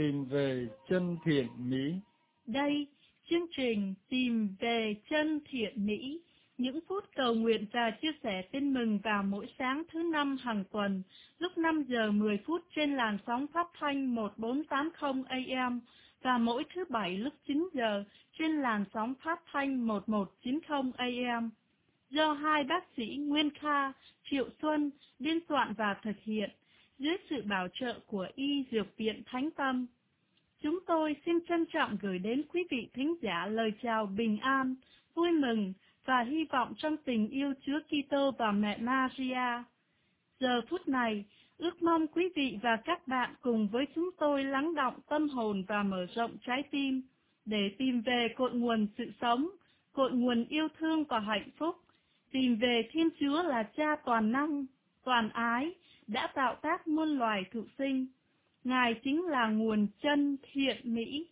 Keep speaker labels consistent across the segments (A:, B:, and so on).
A: tìm về chân thiện mỹ.
B: Đây, chương trình tìm về chân thiện mỹ, những phút cầu nguyện và chia sẻ tin mừng vào mỗi sáng thứ năm hàng tuần, lúc 5 giờ 10 phút trên làn sóng phát thanh 1480 AM và mỗi thứ bảy lúc 9 giờ trên làn sóng phát thanh 1190 AM. Do hai bác sĩ Nguyên Kha, Triệu Xuân biên soạn và thực hiện dưới sự bảo trợ của Y Dược Viện Thánh Tâm. Chúng tôi xin trân trọng gửi đến quý vị thính giả lời chào bình an, vui mừng và hy vọng trong tình yêu Chúa Kitô và mẹ Maria. Giờ phút này, ước mong quý vị và các bạn cùng với chúng tôi lắng động tâm hồn và mở rộng trái tim để tìm về cội nguồn sự sống, cội nguồn yêu thương và hạnh phúc, tìm về Thiên Chúa là Cha toàn năng, toàn ái, đã tạo tác muôn loài thụ sinh. Ngài chính là nguồn chân thiện mỹ.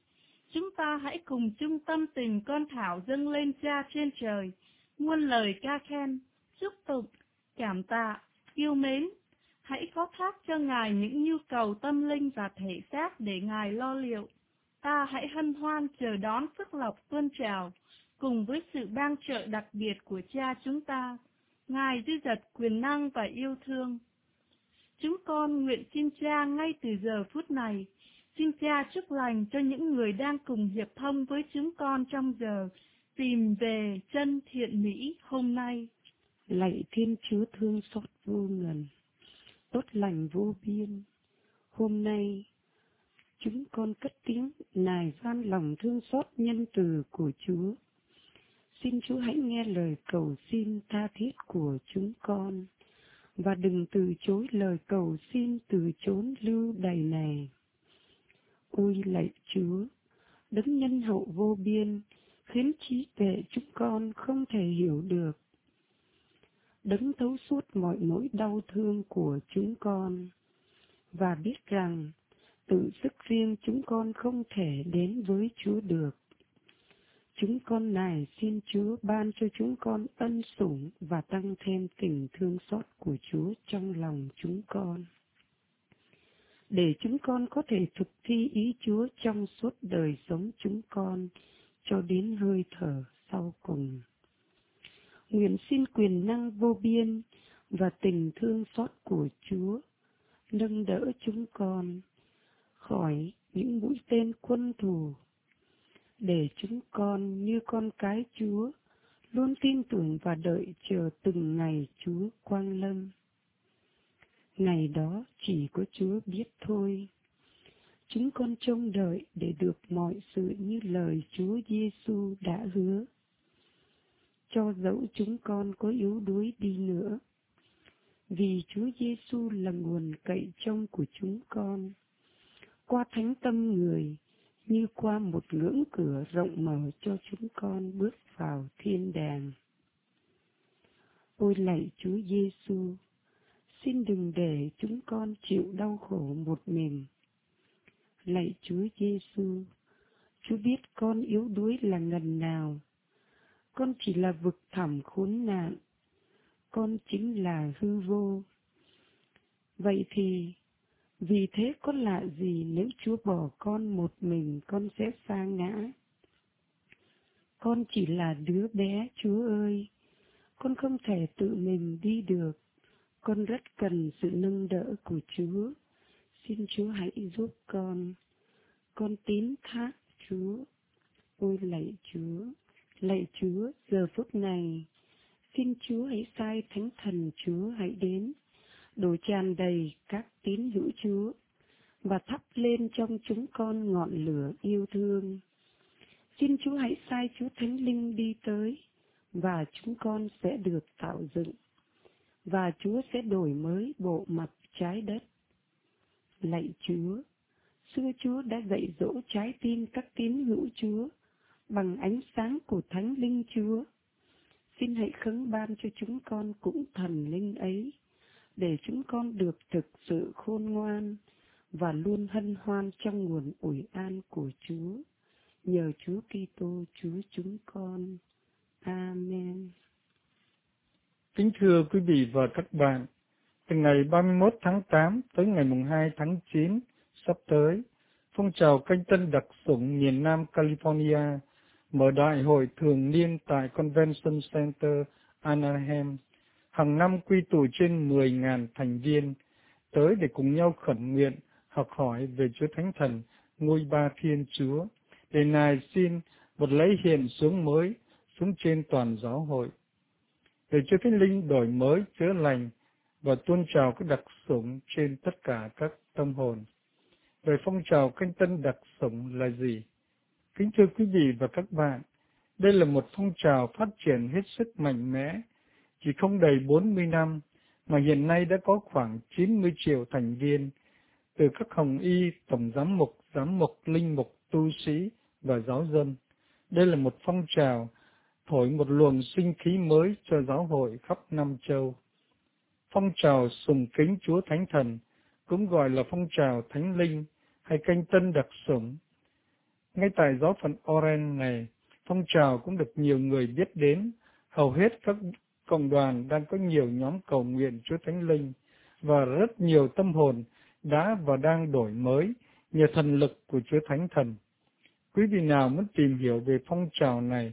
B: Chúng ta hãy cùng chung tâm tình con thảo dâng lên Cha trên trời, muôn lời ca khen, chúc tụng, cảm tạ, yêu mến. Hãy phó thác cho Ngài những nhu cầu tâm linh và thể xác để Ngài lo liệu. Ta hãy hân hoan chờ đón phước lộc tuôn trào, cùng với sự ban trợ đặc biệt của Cha chúng ta. Ngài dư dật quyền năng và yêu thương. Chúng con nguyện xin Cha ngay từ giờ phút này, xin Cha chúc lành cho những người đang cùng hiệp thông với chúng con trong giờ tìm về chân thiện mỹ hôm nay.
C: Lạy Thiên Chúa thương xót vô ngần, tốt lành vô biên. Hôm nay, chúng con cất tiếng nài van lòng thương xót nhân từ của Chúa. Xin Chúa hãy nghe lời cầu xin tha thiết của chúng con và đừng từ chối lời cầu xin từ chốn lưu đầy này. Ôi lạy Chúa, đấng nhân hậu vô biên, khiến trí tuệ chúng con không thể hiểu được. Đấng thấu suốt mọi nỗi đau thương của chúng con, và biết rằng tự sức riêng chúng con không thể đến với Chúa được. Chúng con này xin Chúa ban cho chúng con ân sủng và tăng thêm tình thương xót của Chúa trong lòng chúng con. Để chúng con có thể thực thi ý Chúa trong suốt đời sống chúng con cho đến hơi thở sau cùng. Nguyện xin quyền năng vô biên và tình thương xót của Chúa nâng đỡ chúng con khỏi những mũi tên quân thù để chúng con như con cái Chúa luôn tin tưởng và đợi chờ từng ngày Chúa quang lâm. Ngày đó chỉ có Chúa biết thôi. Chúng con trông đợi để được mọi sự như lời Chúa Giêsu đã hứa. Cho dẫu chúng con có yếu đuối đi nữa, vì Chúa Giêsu là nguồn cậy trông của chúng con. Qua thánh tâm người, như qua một ngưỡng cửa rộng mở cho chúng con bước vào thiên đàng. Ôi lạy Chúa Giêsu, xin đừng để chúng con chịu đau khổ một mình. Lạy Chúa Giêsu, Chúa biết con yếu đuối là ngần nào. Con chỉ là vực thẳm khốn nạn. Con chính là hư vô. Vậy thì vì thế có lạ gì nếu Chúa bỏ con một mình con sẽ sa ngã. Con chỉ là đứa bé, Chúa ơi. Con không thể tự mình đi được. Con rất cần sự nâng đỡ của Chúa. Xin Chúa hãy giúp con. Con tín thác Chúa. Ôi lạy Chúa, lạy Chúa, giờ phút này, xin Chúa hãy sai Thánh Thần Chúa hãy đến đổ tràn đầy các tín hữu Chúa và thắp lên trong chúng con ngọn lửa yêu thương. Xin Chúa hãy sai Chúa Thánh Linh đi tới và chúng con sẽ được tạo dựng và Chúa sẽ đổi mới bộ mặt trái đất. Lạy Chúa, xưa Chúa đã dạy dỗ trái tim các tín hữu Chúa bằng ánh sáng của Thánh Linh Chúa. Xin hãy khấn ban cho chúng con cũng thần linh ấy để chúng con được thực sự khôn ngoan và luôn hân hoan trong nguồn ủi an của Chúa. Nhờ Chúa Kitô Chúa chúng con. Amen.
A: Kính thưa quý vị và các bạn, từ ngày 31 tháng 8 tới ngày mùng 2 tháng 9 sắp tới, phong trào canh tân đặc sủng miền Nam California mở đại hội thường niên tại Convention Center Anaheim. Hàng năm quy tụ trên 10.000 thành viên tới để cùng nhau khẩn nguyện, học hỏi về Chúa Thánh Thần, ngôi ba Thiên Chúa, để Ngài xin một lấy hiện xuống mới xuống trên toàn giáo hội. Để Chúa Thánh Linh đổi mới, chữa lành và tuôn trào các đặc sủng trên tất cả các tâm hồn. Về phong trào canh tân đặc sủng là gì? Kính thưa quý vị và các bạn, đây là một phong trào phát triển hết sức mạnh mẽ, chỉ không đầy 40 năm mà hiện nay đã có khoảng 90 triệu thành viên, từ các hồng y, tổng giám mục, giám mục, linh mục, tu sĩ và giáo dân. Đây là một phong trào thổi một luồng sinh khí mới cho giáo hội khắp Nam Châu. Phong trào sùng kính Chúa Thánh Thần cũng gọi là phong trào Thánh Linh hay canh tân đặc sủng. Ngay tại giáo phận Oren này, phong trào cũng được nhiều người biết đến. Hầu hết các cộng đoàn đang có nhiều nhóm cầu nguyện Chúa Thánh Linh và rất nhiều tâm hồn đã và đang đổi mới nhờ thần lực của Chúa Thánh Thần. Quý vị nào muốn tìm hiểu về phong trào này,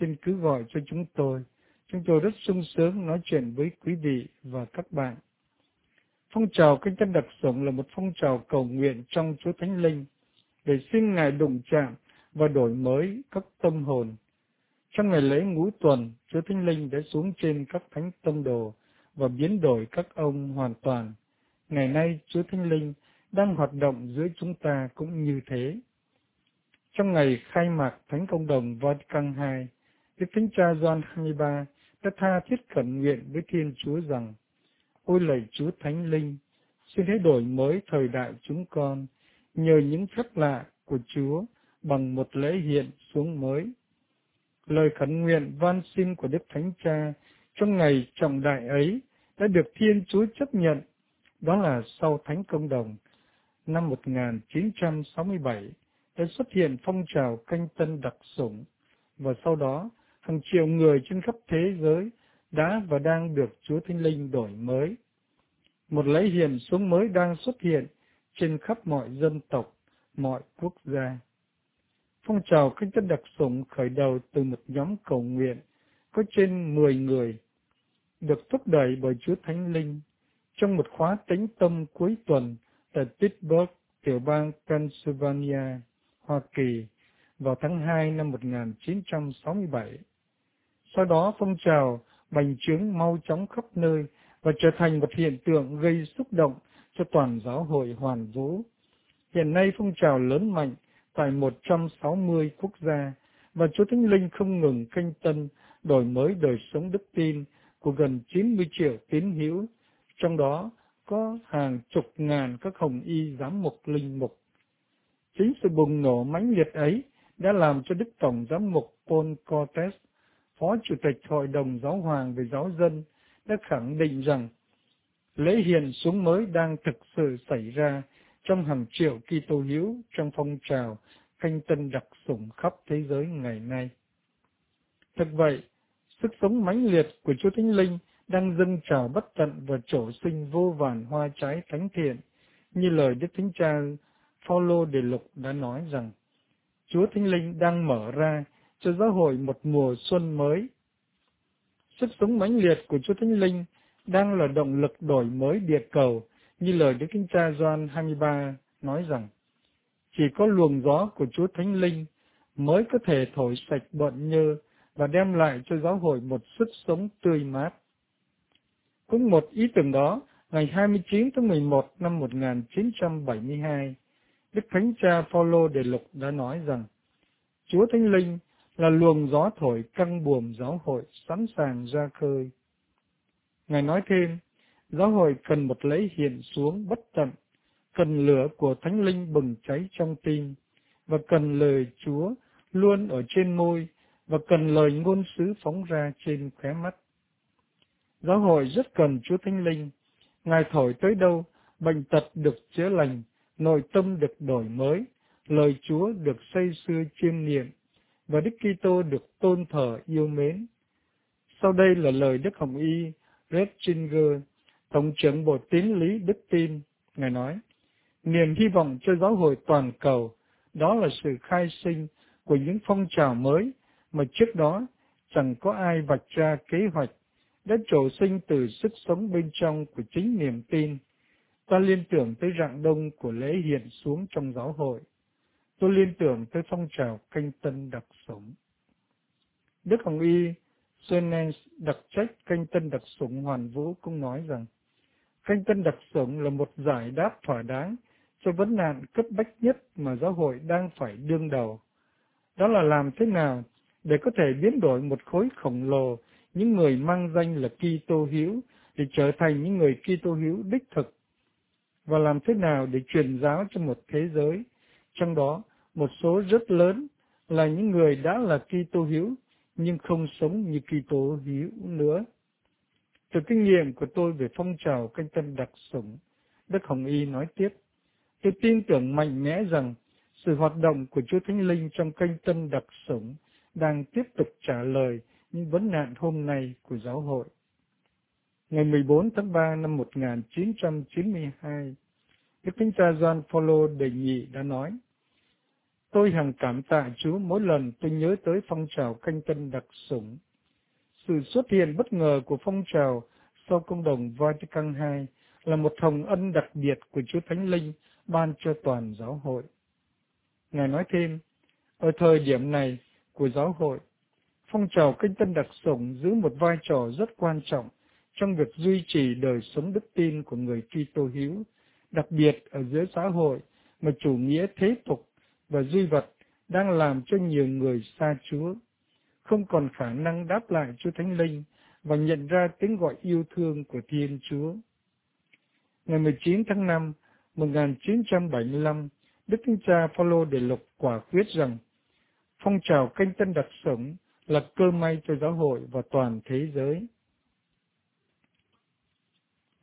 A: xin cứ gọi cho chúng tôi. Chúng tôi rất sung sướng nói chuyện với quý vị và các bạn. Phong trào kinh tân đặc sủng là một phong trào cầu nguyện trong Chúa Thánh Linh để xin Ngài đụng chạm và đổi mới các tâm hồn. Trong ngày lễ ngũ tuần, Chúa Thánh Linh đã xuống trên các thánh tông đồ và biến đổi các ông hoàn toàn. Ngày nay, Chúa Thánh Linh đang hoạt động giữa chúng ta cũng như thế. Trong ngày khai mạc Thánh Công đồng Vatican II, Đức Thánh Cha Gioan 23 đã tha thiết khẩn nguyện với Thiên Chúa rằng, Ôi lạy Chúa Thánh Linh, xin hãy đổi mới thời đại chúng con, nhờ những phép lạ của Chúa bằng một lễ hiện xuống mới. Lời khẩn nguyện van xin của Đức Thánh Cha trong ngày trọng đại ấy đã được Thiên Chúa chấp nhận, đó là sau Thánh Công đồng năm 1967 đã xuất hiện phong trào canh tân đặc sủng và sau đó hàng triệu người trên khắp thế giới đã và đang được Chúa Thánh Linh đổi mới. Một lễ hiện xuống mới đang xuất hiện trên khắp mọi dân tộc, mọi quốc gia. Phong trào cách chất đặc sủng khởi đầu từ một nhóm cầu nguyện có trên 10 người, được thúc đẩy bởi Chúa Thánh Linh trong một khóa tĩnh tâm cuối tuần tại Pittsburgh, tiểu bang Pennsylvania, Hoa Kỳ vào tháng 2 năm 1967. Sau đó phong trào bành trướng mau chóng khắp nơi và trở thành một hiện tượng gây xúc động cho toàn giáo hội hoàn vũ. Hiện nay phong trào lớn mạnh tại 160 quốc gia và Chúa Thánh Linh không ngừng canh tân đổi mới đời sống đức tin của gần 90 triệu tín hữu, trong đó có hàng chục ngàn các hồng y giám mục linh mục. Chính sự bùng nổ mãnh liệt ấy đã làm cho Đức Tổng Giám mục Paul Cortes, Phó Chủ tịch Hội đồng Giáo hoàng về giáo dân, đã khẳng định rằng lễ hiền xuống mới đang thực sự xảy ra trong hàng triệu Kitô hữu trong phong trào canh tân đặc sủng khắp thế giới ngày nay. thật vậy, sức sống mãnh liệt của Chúa Thánh Linh đang dâng trào bất tận và trổ sinh vô vàn hoa trái thánh thiện, như lời Đức Thánh Cha Phaolô Đề Lục đã nói rằng, Chúa Thánh Linh đang mở ra cho giáo hội một mùa xuân mới. Sức sống mãnh liệt của Chúa Thánh Linh đang là động lực đổi mới địa cầu, như lời Đức Thánh Cha Gioan 23 nói rằng, chỉ có luồng gió của Chúa Thánh Linh mới có thể thổi sạch bận nhơ và đem lại cho giáo hội một sức sống tươi mát. Cũng một ý tưởng đó, ngày 29 tháng 11 năm 1972, Đức Thánh Cha Phaolô Đề Lục đã nói rằng, Chúa Thánh Linh là luồng gió thổi căng buồm giáo hội sẵn sàng ra khơi. Ngài nói thêm, giáo hội cần một lễ hiện xuống bất tận, cần lửa của Thánh Linh bừng cháy trong tim, và cần lời Chúa luôn ở trên môi, và cần lời ngôn sứ phóng ra trên khóe mắt. Giáo hội rất cần Chúa Thánh Linh. Ngài thổi tới đâu, bệnh tật được chữa lành, nội tâm được đổi mới, lời Chúa được xây xưa chiêm niệm, và Đức Kitô được tôn thờ yêu mến. Sau đây là lời Đức Hồng Y Ratzinger, Tổng trưởng Bộ Tín lý Đức tin, Ngài nói, Niềm hy vọng cho giáo hội toàn cầu, đó là sự khai sinh của những phong trào mới mà trước đó chẳng có ai vạch ra kế hoạch đã trổ sinh từ sức sống bên trong của chính niềm tin. Ta liên tưởng tới rạng đông của lễ hiện xuống trong giáo hội. Tôi liên tưởng tới phong trào canh tân đặc sủng. Đức Hồng Y Sönens đặc trách canh tân đặc sủng hoàn vũ cũng nói rằng canh tân đặc sủng là một giải đáp thỏa đáng cho vấn nạn cấp bách nhất mà giáo hội đang phải đương đầu. Đó là làm thế nào để có thể biến đổi một khối khổng lồ những người mang danh là Kitô hữu để trở thành những người Kitô hữu đích thực và làm thế nào để truyền giáo cho một thế giới trong đó, một số rất lớn là những người đã là Kitô hữu nhưng không sống như Kitô hữu nữa. Từ kinh nghiệm của tôi về phong trào canh tân đặc sủng, Đức Hồng Y nói tiếp, tôi tin tưởng mạnh mẽ rằng sự hoạt động của Chúa Thánh Linh trong canh tân đặc sủng đang tiếp tục trả lời những vấn nạn hôm nay của giáo hội. Ngày 14 tháng 3 năm 1992, Đức Thánh cha John Paul đề nghị đã nói, Tôi hằng cảm tạ Chúa mỗi lần tôi nhớ tới phong trào canh tân đặc sủng. Sự xuất hiện bất ngờ của phong trào sau công đồng Vatican II là một hồng ân đặc biệt của Chúa Thánh Linh ban cho toàn giáo hội. Ngài nói thêm, ở thời điểm này của giáo hội, phong trào kinh tân đặc sủng giữ một vai trò rất quan trọng trong việc duy trì đời sống đức tin của người Kitô hữu, đặc biệt ở giữa xã hội mà chủ nghĩa thế tục và duy vật đang làm cho nhiều người xa Chúa, không còn khả năng đáp lại Chúa Thánh Linh và nhận ra tiếng gọi yêu thương của Thiên Chúa. Ngày 19 tháng 5, 1975, Đức Thánh Cha Phaolô để lục quả quyết rằng phong trào canh tân đặc sống là cơ may cho giáo hội và toàn thế giới.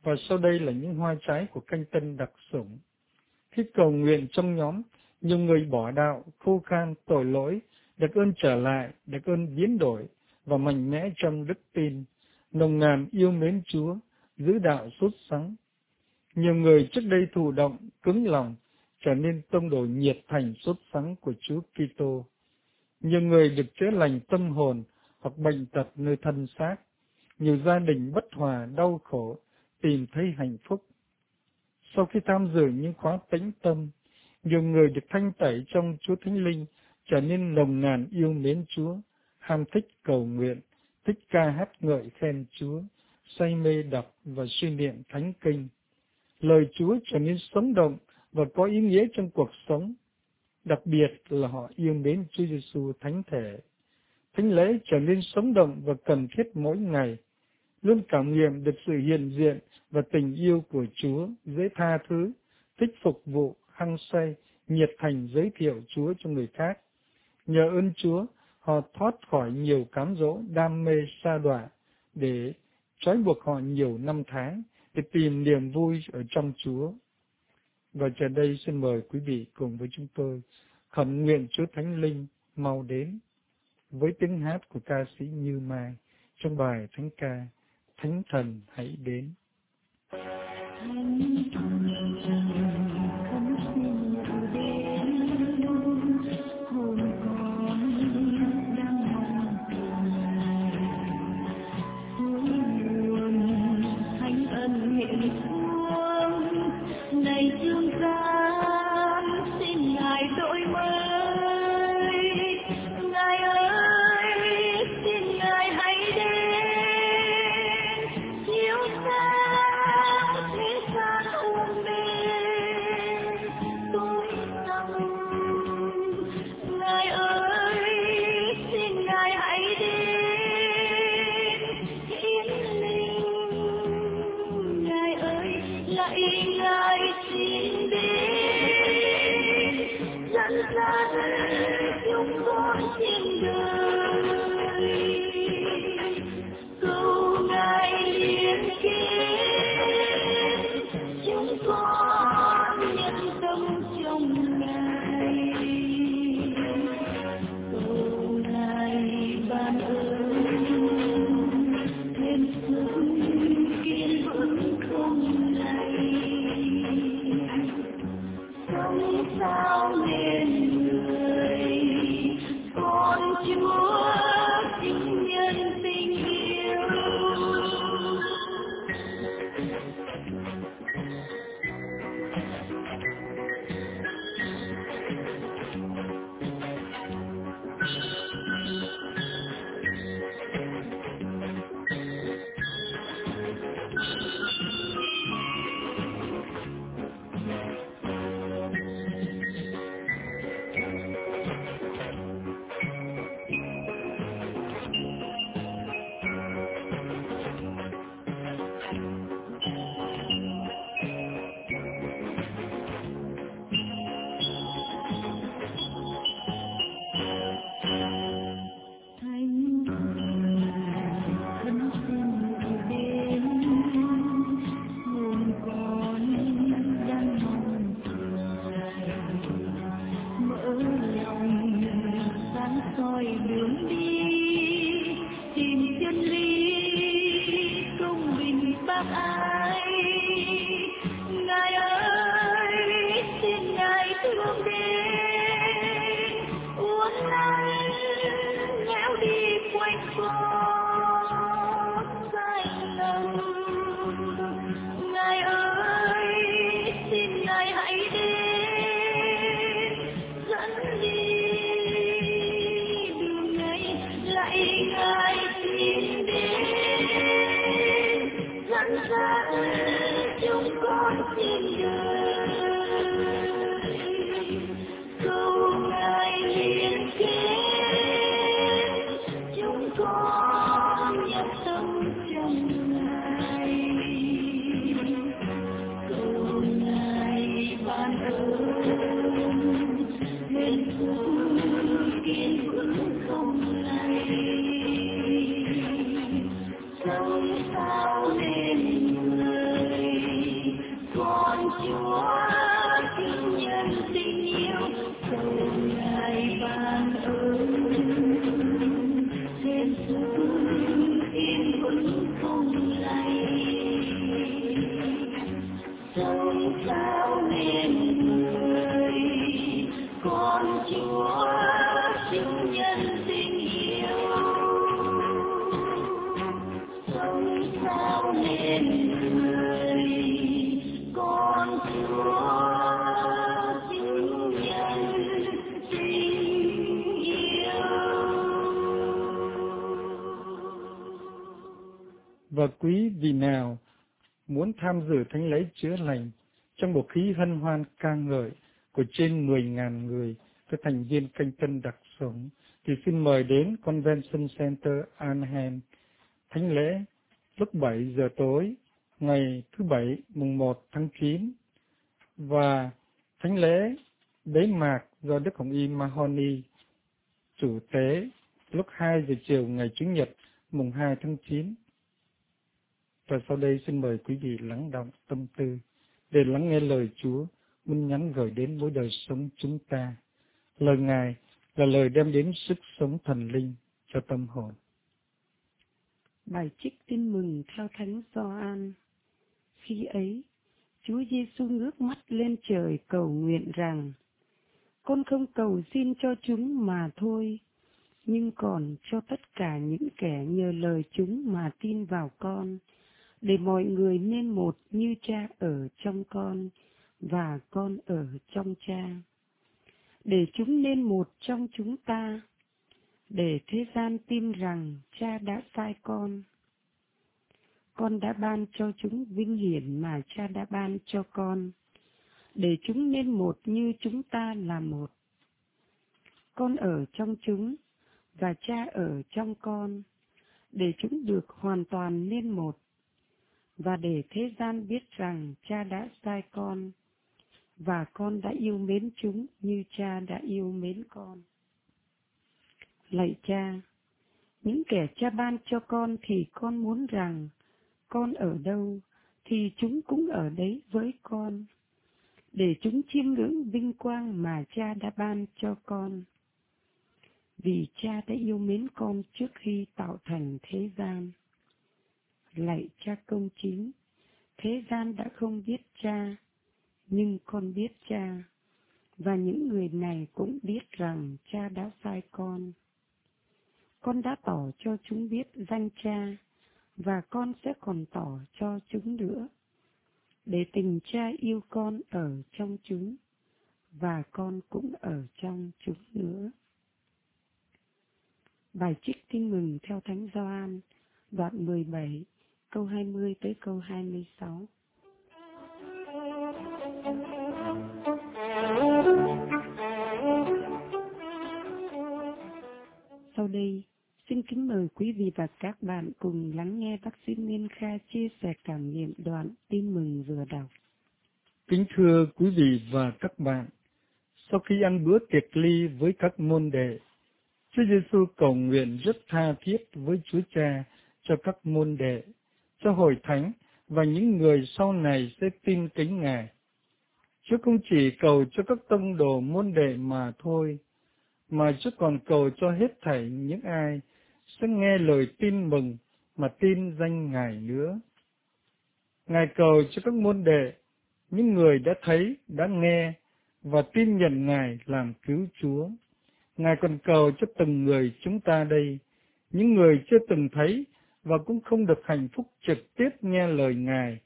A: Và sau đây là những hoa trái của canh tân đặc sủng. Khi cầu nguyện trong nhóm, nhiều người bỏ đạo, khô khan, tội lỗi, được ơn trở lại, được ơn biến đổi và mạnh mẽ trong đức tin, nồng nàn yêu mến Chúa, giữ đạo xuất sáng. Nhiều người trước đây thụ động, cứng lòng, trở nên tông đồ nhiệt thành xuất sáng của Chúa Kitô. Nhiều người được chữa lành tâm hồn hoặc bệnh tật nơi thân xác. Nhiều gia đình bất hòa, đau khổ, tìm thấy hạnh phúc. Sau khi tham dự những khóa tĩnh tâm, nhiều người được thanh tẩy trong Chúa Thánh Linh trở nên nồng nàn yêu mến Chúa, ham thích cầu nguyện, thích ca hát ngợi khen Chúa, say mê đọc và suy niệm thánh kinh. Lời Chúa trở nên sống động và có ý nghĩa trong cuộc sống, đặc biệt là họ yêu mến Chúa Giêsu thánh thể. Thánh lễ trở nên sống động và cần thiết mỗi ngày, luôn cảm nghiệm được sự hiện diện và tình yêu của Chúa, dễ tha thứ, thích phục vụ, hăng say, nhiệt thành giới thiệu Chúa cho người khác. Nhờ ơn Chúa, họ thoát khỏi nhiều cám dỗ, đam mê sa đọa để trói buộc họ nhiều năm tháng để tìm niềm vui ở trong Chúa. Và giờ đây xin mời quý vị cùng với chúng tôi khẩn nguyện Chúa Thánh Linh mau đến với tiếng hát của ca sĩ Như Mai trong bài Thánh ca Thánh Thần hãy đến. Thánh thần quý vị nào muốn tham dự thánh lễ chữa lành trong một khí hân hoan ca ngợi của trên 10.000 người các thành viên kênh tân đặc sống, thì xin mời đến Convention Center Anaheim thánh lễ lúc 7 giờ tối, ngày thứ bảy, mùng 1 tháng 9 và thánh lễ bế mạc do Đức Hồng Y Mahoney chủ tế lúc 2 giờ chiều ngày Chủ nhật, mùng 2 tháng 9 và sau đây xin mời quý vị lắng động tâm tư để lắng nghe lời Chúa muốn nhắn gửi đến mỗi đời sống chúng ta. Lời Ngài là lời đem đến sức sống thần linh cho tâm hồn.
C: Bài trích tin mừng theo Thánh Gioan. Khi ấy, Chúa Giêsu ngước mắt lên trời cầu nguyện rằng: Con không cầu xin cho chúng mà thôi, nhưng còn cho tất cả những kẻ nhờ lời chúng mà tin vào con để mọi người nên một như cha ở trong con và con ở trong cha. Để chúng nên một trong chúng ta, để thế gian tin rằng cha đã sai con. Con đã ban cho chúng vinh hiển mà cha đã ban cho con. Để chúng nên một như chúng ta là một. Con ở trong chúng và cha ở trong con. Để chúng được hoàn toàn nên một và để thế gian biết rằng cha đã sai con và con đã yêu mến chúng như cha đã yêu mến con. Lạy cha, những kẻ cha ban cho con thì con muốn rằng con ở đâu thì chúng cũng ở đấy với con, để chúng chiêm ngưỡng vinh quang mà cha đã ban cho con. Vì cha đã yêu mến con trước khi tạo thành thế gian lạy cha công chính, thế gian đã không biết cha, nhưng con biết cha, và những người này cũng biết rằng cha đã sai con. Con đã tỏ cho chúng biết danh cha, và con sẽ còn tỏ cho chúng nữa, để tình cha yêu con ở trong chúng, và con cũng ở trong chúng nữa. Bài trích tin mừng theo Thánh Gioan, đoạn 17, câu 20 tới câu 26. Sau đây, xin kính mời quý vị và các bạn cùng lắng nghe bác sĩ Nguyên Kha chia sẻ cảm nghiệm đoạn tin mừng vừa đọc.
A: Kính thưa quý vị và các bạn, sau khi ăn bữa tiệc ly với các môn đệ, Chúa Giêsu cầu nguyện rất tha thiết với Chúa Cha cho các môn đệ cho hội thánh và những người sau này sẽ tin kính Ngài. Chúa không chỉ cầu cho các tông đồ môn đệ mà thôi, mà Chúa còn cầu cho hết thảy những ai sẽ nghe lời tin mừng mà tin danh Ngài nữa. Ngài cầu cho các môn đệ, những người đã thấy, đã nghe và tin nhận Ngài làm cứu Chúa. Ngài còn cầu cho từng người chúng ta đây, những người chưa từng thấy và cũng không được hạnh phúc trực tiếp nghe lời Ngài,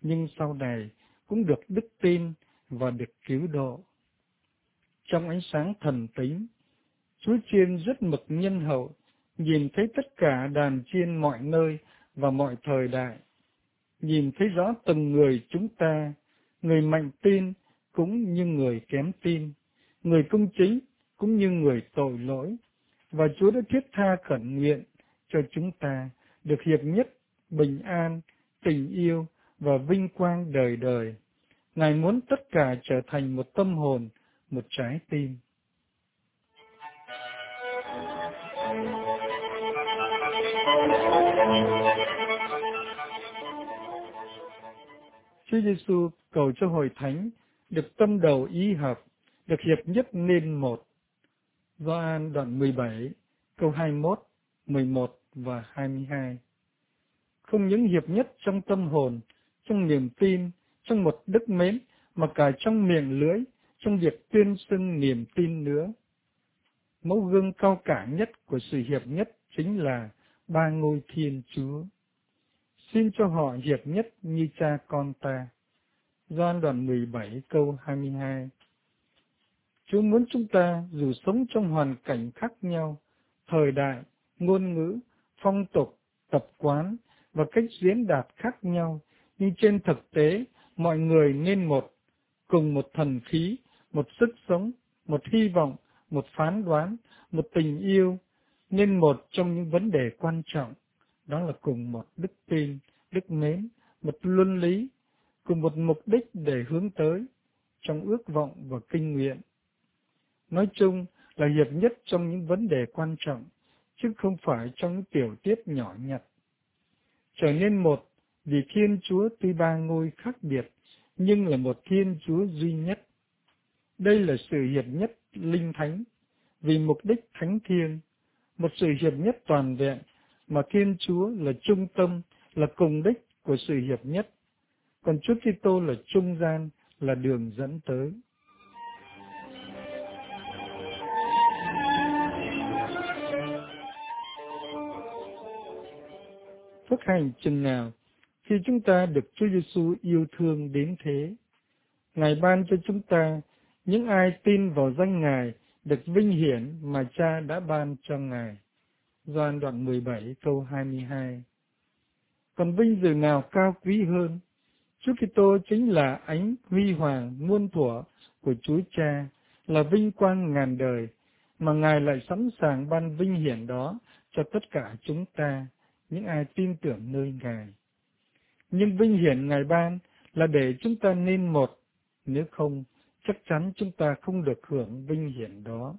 A: nhưng sau này cũng được đức tin và được cứu độ. Trong ánh sáng thần tính, Chúa Chiên rất mực nhân hậu, nhìn thấy tất cả đàn chiên mọi nơi và mọi thời đại, nhìn thấy rõ từng người chúng ta, người mạnh tin cũng như người kém tin, người công chính cũng như người tội lỗi, và Chúa đã thiết tha khẩn nguyện cho chúng ta được hiệp nhất, bình an, tình yêu và vinh quang đời đời. Ngài muốn tất cả trở thành một tâm hồn, một trái tim. Chúa Giêsu cầu cho hội thánh được tâm đầu ý hợp, được hiệp nhất nên một. Gioan đoạn 17, câu 21, 11 và 22. Không những hiệp nhất trong tâm hồn, trong niềm tin, trong một đức mến, mà cả trong miệng lưỡi, trong việc tuyên xưng niềm tin nữa. Mẫu gương cao cả nhất của sự hiệp nhất chính là ba ngôi thiên chúa. Xin cho họ hiệp nhất như cha con ta. Doan đoạn 17 câu 22 Chúa muốn chúng ta dù sống trong hoàn cảnh khác nhau, thời đại, ngôn ngữ, phong tục, tập quán và cách diễn đạt khác nhau, nhưng trên thực tế, mọi người nên một, cùng một thần khí, một sức sống, một hy vọng, một phán đoán, một tình yêu, nên một trong những vấn đề quan trọng, đó là cùng một đức tin, đức mến, một luân lý, cùng một mục đích để hướng tới, trong ước vọng và kinh nguyện. Nói chung là hiệp nhất trong những vấn đề quan trọng, chứ không phải trong những tiểu tiết nhỏ nhặt. Trở nên một vì Thiên Chúa tuy ba ngôi khác biệt, nhưng là một Thiên Chúa duy nhất. Đây là sự hiệp nhất linh thánh, vì mục đích thánh thiêng, một sự hiệp nhất toàn vẹn mà Thiên Chúa là trung tâm, là cùng đích của sự hiệp nhất, còn Chúa Kitô là trung gian, là đường dẫn tới. Phước hành chừng nào khi chúng ta được Chúa Giêsu yêu thương đến thế. Ngài ban cho chúng ta những ai tin vào danh Ngài được vinh hiển mà Cha đã ban cho Ngài. Doan đoạn 17 câu 22 Còn vinh dự nào cao quý hơn? Chúa Kitô chính là ánh huy hoàng muôn thuở của Chúa Cha, là vinh quang ngàn đời, mà Ngài lại sẵn sàng ban vinh hiển đó cho tất cả chúng ta, những ai tin tưởng nơi Ngài. Nhưng vinh hiển Ngài ban là để chúng ta nên một, nếu không, chắc chắn chúng ta không được hưởng vinh hiển đó.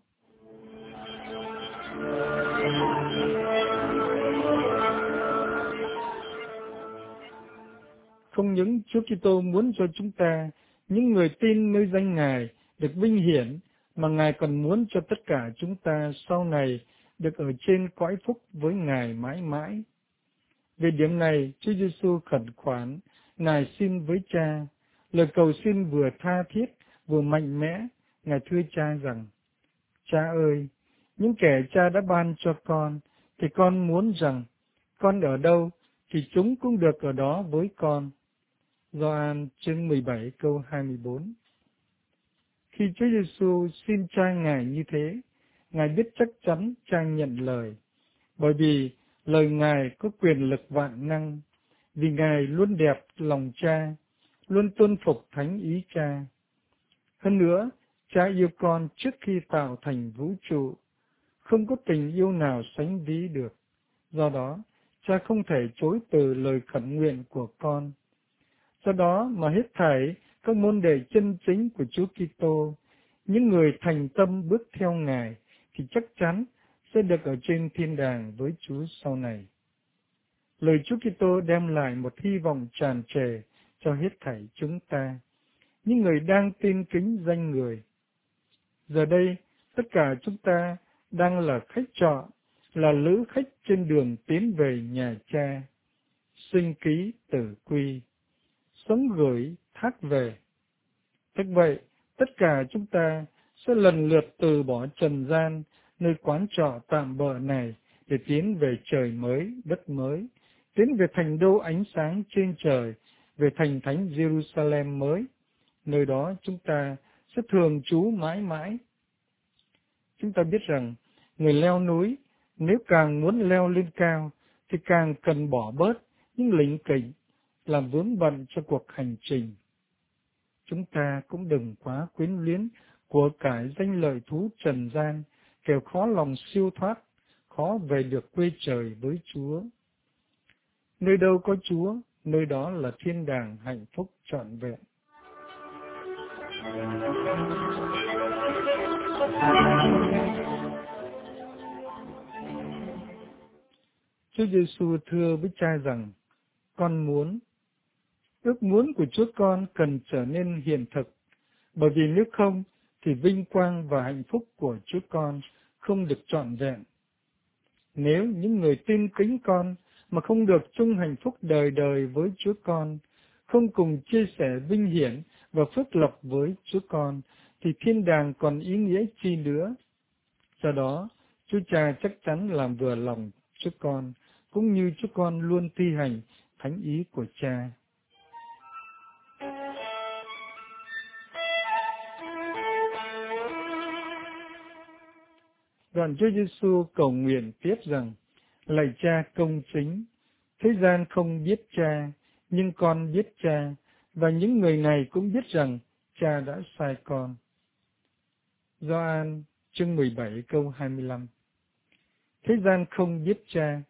A: Không những Chúa Kitô muốn cho chúng ta, những người tin nơi danh Ngài, được vinh hiển, mà Ngài còn muốn cho tất cả chúng ta sau này được ở trên cõi phúc với Ngài mãi mãi. Về điểm này, Chúa Giêsu khẩn khoản, Ngài xin với Cha, lời cầu xin vừa tha thiết, vừa mạnh mẽ, Ngài thưa Cha rằng, Cha ơi, những kẻ Cha đã ban cho con, thì con muốn rằng, con ở đâu, thì chúng cũng được ở đó với con. Gioan chương 17 câu 24 Khi Chúa Giêsu xin Cha Ngài như thế, Ngài biết chắc chắn Cha nhận lời, bởi vì lời Ngài có quyền lực vạn năng, vì Ngài luôn đẹp lòng cha, luôn tuân phục thánh ý cha. Hơn nữa, cha yêu con trước khi tạo thành vũ trụ, không có tình yêu nào sánh ví được. Do đó, cha không thể chối từ lời khẩn nguyện của con. Do đó mà hết thảy các môn đệ chân chính của Chúa Kitô, những người thành tâm bước theo Ngài thì chắc chắn sẽ được ở trên thiên đàng với Chúa sau này. Lời Chúa Kitô đem lại một hy vọng tràn trề cho hết thảy chúng ta, những người đang tin kính danh người. Giờ đây, tất cả chúng ta đang là khách trọ, là lữ khách trên đường tiến về nhà cha, sinh ký tử quy, sống gửi thác về. Thế vậy, tất cả chúng ta sẽ lần lượt từ bỏ trần gian nơi quán trọ tạm bợ này để tiến về trời mới, đất mới, tiến về thành đô ánh sáng trên trời, về thành thánh Jerusalem mới. Nơi đó chúng ta sẽ thường trú mãi mãi. Chúng ta biết rằng, người leo núi, nếu càng muốn leo lên cao, thì càng cần bỏ bớt những lĩnh kỉnh, làm vướng bận cho cuộc hành trình. Chúng ta cũng đừng quá quyến luyến của cải danh lợi thú trần gian, kẻo khó lòng siêu thoát, khó về được quê trời với Chúa. Nơi đâu có Chúa, nơi đó là thiên đàng hạnh phúc trọn vẹn. Chúa Giêsu thưa với cha rằng, con muốn, ước muốn của Chúa con cần trở nên hiện thực, bởi vì nếu không thì vinh quang và hạnh phúc của Chúa con không được trọn vẹn. Nếu những người tin kính con mà không được chung hạnh phúc đời đời với Chúa con, không cùng chia sẻ vinh hiển và phước lộc với Chúa con, thì thiên đàng còn ý nghĩa chi nữa. Do đó, Chúa Cha chắc chắn làm vừa lòng Chúa con, cũng như Chúa con luôn thi hành thánh ý của Cha. Đoạn Chúa Giêsu cầu nguyện tiếp rằng, Lạy Cha công chính, thế gian không biết Cha, nhưng con biết Cha, và những người này cũng biết rằng Cha đã sai con. Gioan chương 17 câu 25 Thế gian không biết Cha,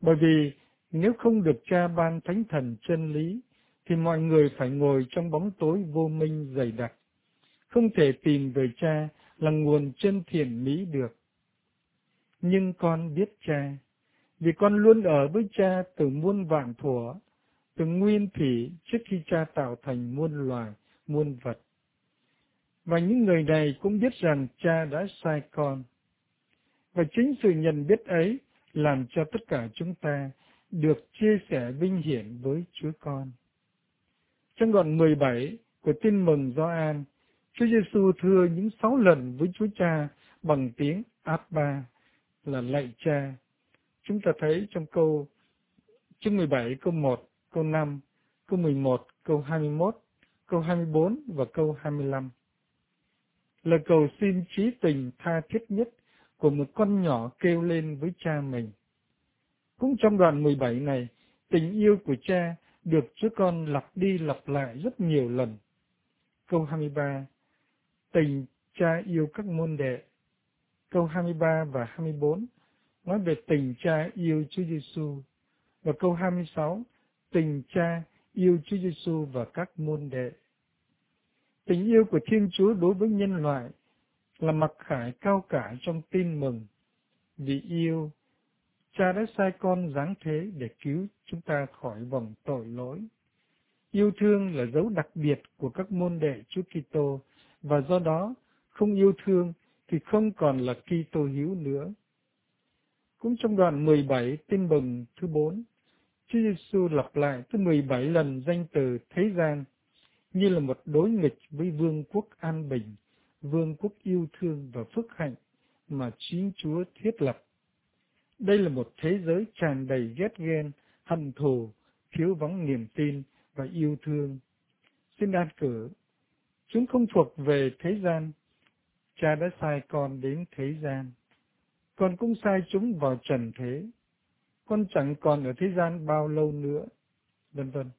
A: bởi vì nếu không được Cha ban thánh thần chân lý, thì mọi người phải ngồi trong bóng tối vô minh dày đặc, không thể tìm về Cha là nguồn chân thiện mỹ được nhưng con biết cha, vì con luôn ở với cha từ muôn vạn thuở, từ nguyên thủy trước khi cha tạo thành muôn loài, muôn vật. Và những người này cũng biết rằng cha đã sai con. Và chính sự nhận biết ấy làm cho tất cả chúng ta được chia sẻ vinh hiển với Chúa Con. Trong đoạn 17 của tin mừng Gioan, Chúa Giêsu thưa những sáu lần với Chúa Cha bằng tiếng Abba, là lạy cha. Chúng ta thấy trong câu chương 17, câu 1, câu 5, câu 11, câu 21, câu 24 và câu 25. Là cầu xin trí tình tha thiết nhất của một con nhỏ kêu lên với cha mình. Cũng trong đoạn 17 này, tình yêu của cha được chúa con lặp đi lặp lại rất nhiều lần. Câu 23 Tình cha yêu các môn đệ câu 23 và 24 nói về tình cha yêu Chúa Giêsu và câu 26 tình cha yêu Chúa Giêsu và các môn đệ. Tình yêu của Thiên Chúa đối với nhân loại là mặc khải cao cả trong tin mừng. Vì yêu, cha đã sai con giáng thế để cứu chúng ta khỏi vòng tội lỗi. Yêu thương là dấu đặc biệt của các môn đệ Chúa Kitô và do đó không yêu thương thì không còn là Kitô hữu nữa. Cũng trong đoạn 17 tin mừng thứ 4, Chúa Giêsu lặp lại tới 17 lần danh từ thế gian như là một đối nghịch với vương quốc an bình, vương quốc yêu thương và phước hạnh mà chính Chúa thiết lập. Đây là một thế giới tràn đầy ghét ghen, hận thù, thiếu vắng niềm tin và yêu thương. Xin đan cử, chúng không thuộc về thế gian, cha đã sai con đến thế gian. Con cũng sai chúng vào trần thế. Con chẳng còn ở thế gian bao lâu nữa, vân vân.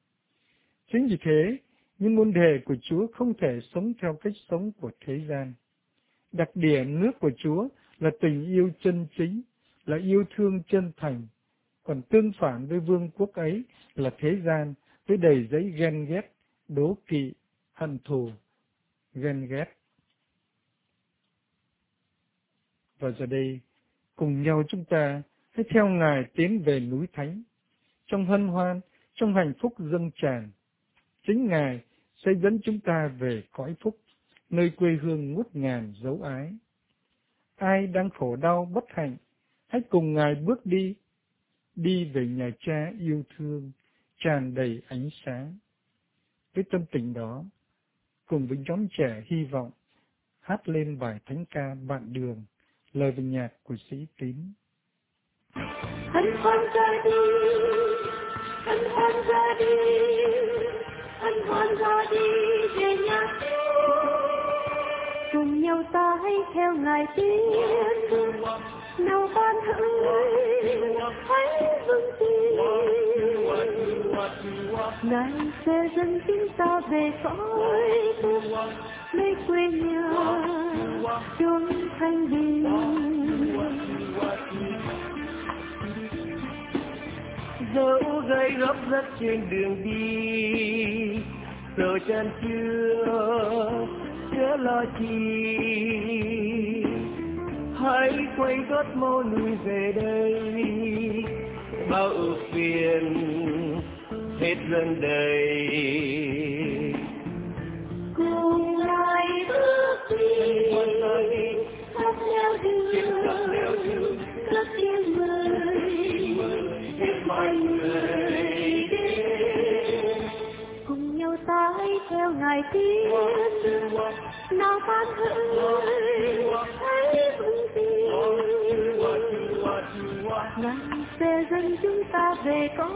A: Chính vì thế, những môn đề của Chúa không thể sống theo cách sống của thế gian. Đặc điểm nước của Chúa là tình yêu chân chính, là yêu thương chân thành. Còn tương phản với vương quốc ấy là thế gian với đầy giấy ghen ghét, đố kỵ, hận thù, ghen ghét. Và giờ đây, cùng nhau chúng ta hãy theo Ngài tiến về núi Thánh, trong hân hoan, trong hạnh phúc dâng tràn. Chính Ngài sẽ dẫn chúng ta về cõi phúc, nơi quê hương ngút ngàn dấu ái. Ai đang khổ đau bất hạnh, hãy cùng Ngài bước đi, đi về nhà cha yêu thương, tràn đầy ánh sáng. Với tâm tình đó, cùng với nhóm trẻ hy vọng, hát lên bài thánh ca bạn đường lời bình nhạc của sĩ tín.
D: Anh hoan ra đi anh hoan ra đi anh hoan ra đi về nhà cùng nhau ta hãy theo ngài tiến, nào con hỡi hãy vững tin. Ngài sẽ dẫn chúng ta về cõi nơi quê nhà chốn thanh bình
E: dẫu gây gấp rất trên đường đi giờ chân chưa chưa lo chi. Hãy quay gót mô núi về đây bao ưu phiền hết lần đầy
D: ngài tiến nào tan hỡi. Hãy vững tin. Ngài sẽ dẫn chúng ta về cõi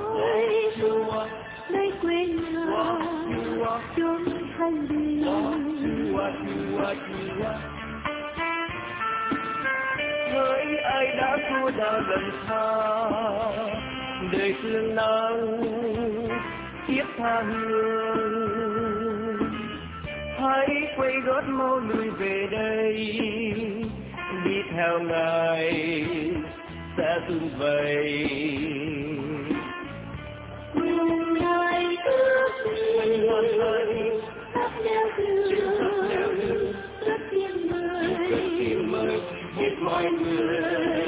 D: nơi quê nhà. Chốn thanh bình
E: hỡi ai đã cô đau lần xa đời thương nắng tiếp tha hương. Hãy quay gót mau lùi về đây, đi theo ngài sẽ tung vầy
D: ngài bước đi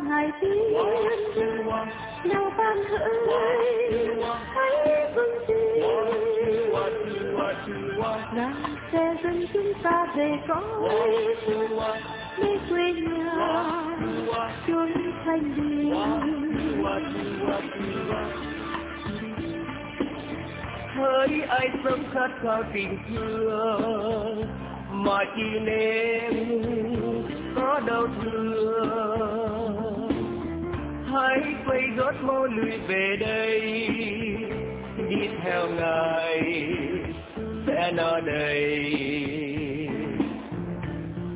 D: hai tiếng nào ban hỡi, hãy vững tin. Rằng sẽ dẫn chúng ta về cõi nơi quê nhà chốn thanh bình.
E: Hỡi ai sống khát khao tình thương mà chỉ nên có đau thương hãy quay gót mau lùi về đây. Đi theo ngài sẽ no đầy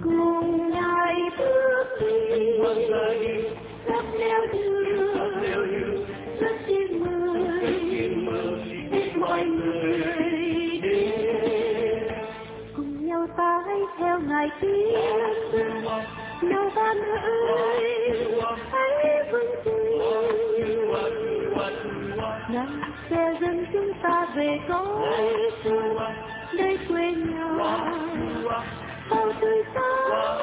D: cùng ngài bước đi. Khắp nẻo đường. Rất tiếng mời hết mọi người cùng nhau ta hãy theo ngài tiến. Nào ban hỡi hãy vững dân chúng ta về cõi nơi quê nhà bao tươi sáng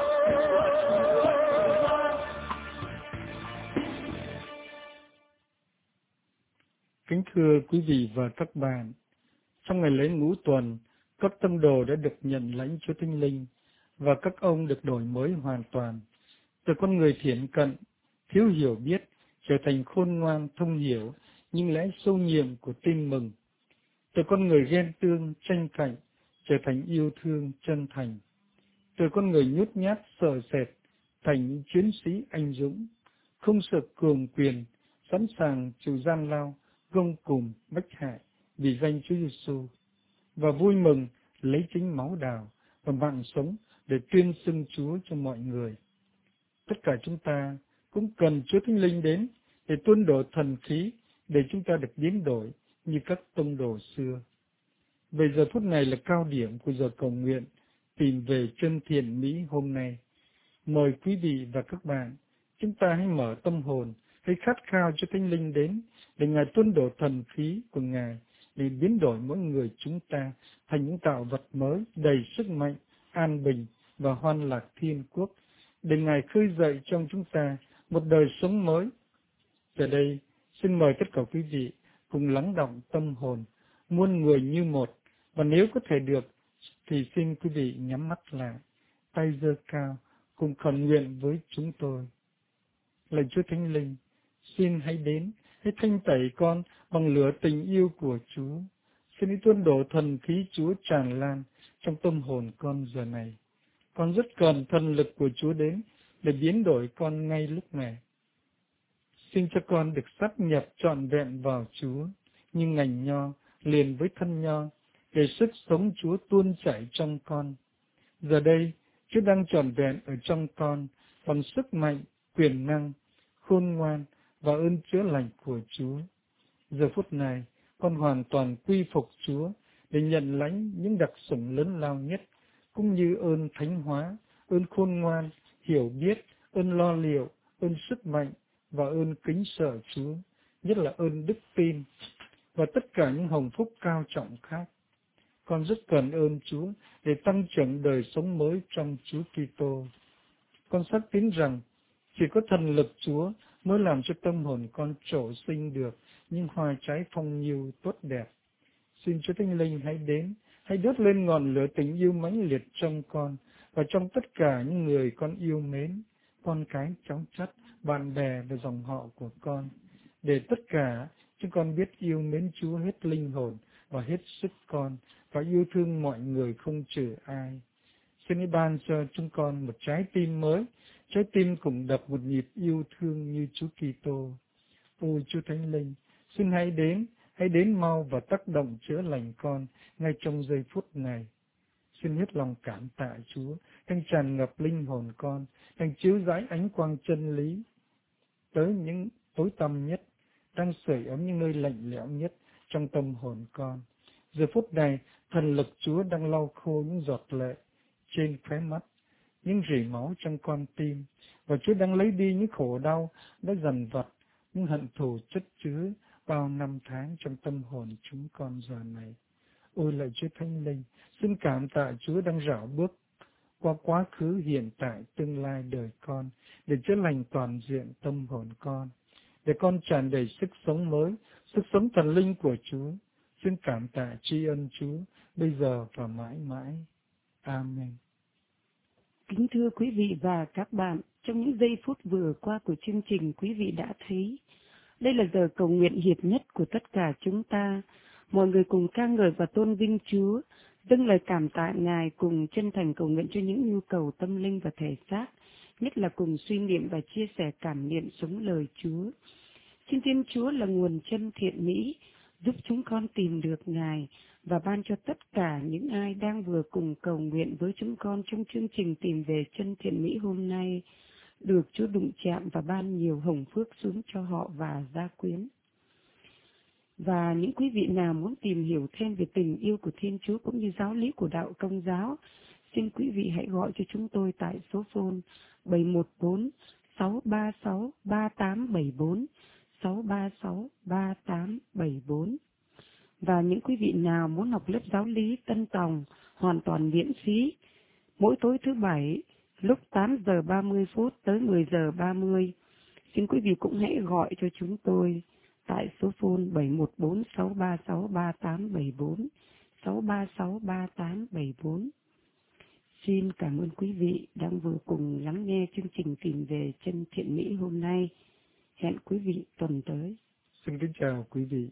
A: Kính thưa quý vị và các bạn, trong ngày lễ ngũ tuần, các tâm đồ đã được nhận lãnh Chúa Tinh Linh và các ông được đổi mới hoàn toàn. Từ con người thiện cận, thiếu hiểu biết, trở thành khôn ngoan, thông hiểu những lẽ sâu nhiệm của tin mừng. Từ con người ghen tương, tranh cạnh, trở thành yêu thương, chân thành. Từ con người nhút nhát, sợ sệt, thành những chiến sĩ anh dũng, không sợ cường quyền, sẵn sàng chịu gian lao, gông cùng, bách hại vì danh Chúa Giêsu và vui mừng lấy chính máu đào và mạng sống để tuyên xưng Chúa cho mọi người. Tất cả chúng ta cũng cần Chúa Thánh Linh đến để tuôn đổ thần khí để chúng ta được biến đổi như các tông đồ xưa. Về giờ phút này là cao điểm của giờ cầu nguyện tìm về chân thiện mỹ hôm nay. Mời quý vị và các bạn, chúng ta hãy mở tâm hồn, hãy khát khao cho Thánh Linh đến để Ngài tuôn đổ thần khí của Ngài để biến đổi mỗi người chúng ta thành những tạo vật mới đầy sức mạnh, an bình và hoan lạc thiên quốc, để Ngài khơi dậy trong chúng ta một đời sống mới. Giờ đây, xin mời tất cả quý vị cùng lắng động tâm hồn, muôn người như một, và nếu có thể được, thì xin quý vị nhắm mắt lại, tay giơ cao, cùng khẩn nguyện với chúng tôi. Lạy Chúa Thánh Linh, xin hãy đến, hãy thanh tẩy con bằng lửa tình yêu của Chúa. Xin hãy tuôn đổ thần khí Chúa tràn lan trong tâm hồn con giờ này. Con rất cần thần lực của Chúa đến để biến đổi con ngay lúc này. Xin cho con được sắp nhập trọn vẹn vào Chúa, như ngành nho liền với thân nho, để sức sống Chúa tuôn chảy trong con. Giờ đây, Chúa đang trọn vẹn ở trong con, bằng sức mạnh, quyền năng, khôn ngoan và ơn chữa lành của Chúa. Giờ phút này, con hoàn toàn quy phục Chúa để nhận lãnh những đặc sủng lớn lao nhất, cũng như ơn thánh hóa, ơn khôn ngoan, hiểu biết, ơn lo liệu, ơn sức mạnh và ơn kính sợ Chúa, nhất là ơn đức tin và tất cả những hồng phúc cao trọng khác. Con rất cần ơn Chúa để tăng trưởng đời sống mới trong Chúa Kitô. Con xác tín rằng chỉ có thần lực Chúa mới làm cho tâm hồn con trổ sinh được những hoa trái phong nhiêu tốt đẹp. Xin Chúa Thánh Linh hãy đến, hãy đốt lên ngọn lửa tình yêu mãnh liệt trong con và trong tất cả những người con yêu mến, con cái, cháu chất bạn bè và dòng họ của con, để tất cả chúng con biết yêu mến Chúa hết linh hồn và hết sức con và yêu thương mọi người không trừ ai. Xin ban cho chúng con một trái tim mới, trái tim cùng đập một nhịp yêu thương như Chúa Kitô. Ôi Chúa Thánh Linh, xin hãy đến, hãy đến mau và tác động chữa lành con ngay trong giây phút này. Xin hết lòng cảm tạ Chúa, đang tràn ngập linh hồn con, đang chiếu rãi ánh quang chân lý tới những tối tăm nhất, đang sưởi ấm những nơi lạnh lẽo nhất trong tâm hồn con. Giờ phút này, thần lực Chúa đang lau khô những giọt lệ trên khóe mắt, những rỉ máu trong con tim, và Chúa đang lấy đi những khổ đau đã dần vật, những hận thù chất chứa bao năm tháng trong tâm hồn chúng con giờ này. Ôi lạy Chúa Thánh Linh, xin cảm tạ Chúa đang rảo bước qua quá khứ hiện tại tương lai đời con để chữa lành toàn diện tâm hồn con để con tràn đầy sức sống mới sức sống thần linh của Chúa. Xin cảm tạ tri ân Chúa bây giờ và mãi mãi. Amen.
C: Kính thưa quý vị và các bạn, trong những giây phút vừa qua của chương trình quý vị đã thấy, đây là giờ cầu nguyện hiệp nhất của tất cả chúng ta. Mọi người cùng ca ngợi và tôn vinh Chúa, dâng lời cảm tạ Ngài cùng chân thành cầu nguyện cho những nhu cầu tâm linh và thể xác, nhất là cùng suy niệm và chia sẻ cảm niệm sống lời Chúa. Xin Thiên Chúa là nguồn chân thiện mỹ, giúp chúng con tìm được Ngài và ban cho tất cả những ai đang vừa cùng cầu nguyện với chúng con trong chương trình tìm về chân thiện mỹ hôm nay, được Chúa đụng chạm và ban nhiều hồng phước xuống cho họ và gia quyến. Và những quý vị nào muốn tìm hiểu thêm về tình yêu của Thiên Chúa cũng như giáo lý của đạo công giáo, xin quý vị hãy gọi cho chúng tôi tại số phone 714 636 3874 636 3874. Và những quý vị nào muốn học lớp giáo lý Tân Tòng hoàn toàn miễn phí, mỗi tối thứ bảy lúc 8 giờ 30 phút tới 10 giờ 30, xin quý vị cũng hãy gọi cho chúng tôi tại số phone 7146363874 6363874 Xin cảm ơn quý vị đang vừa cùng lắng nghe chương trình tìm về chân thiện mỹ hôm nay. Hẹn quý vị tuần tới.
A: Xin kính chào quý vị.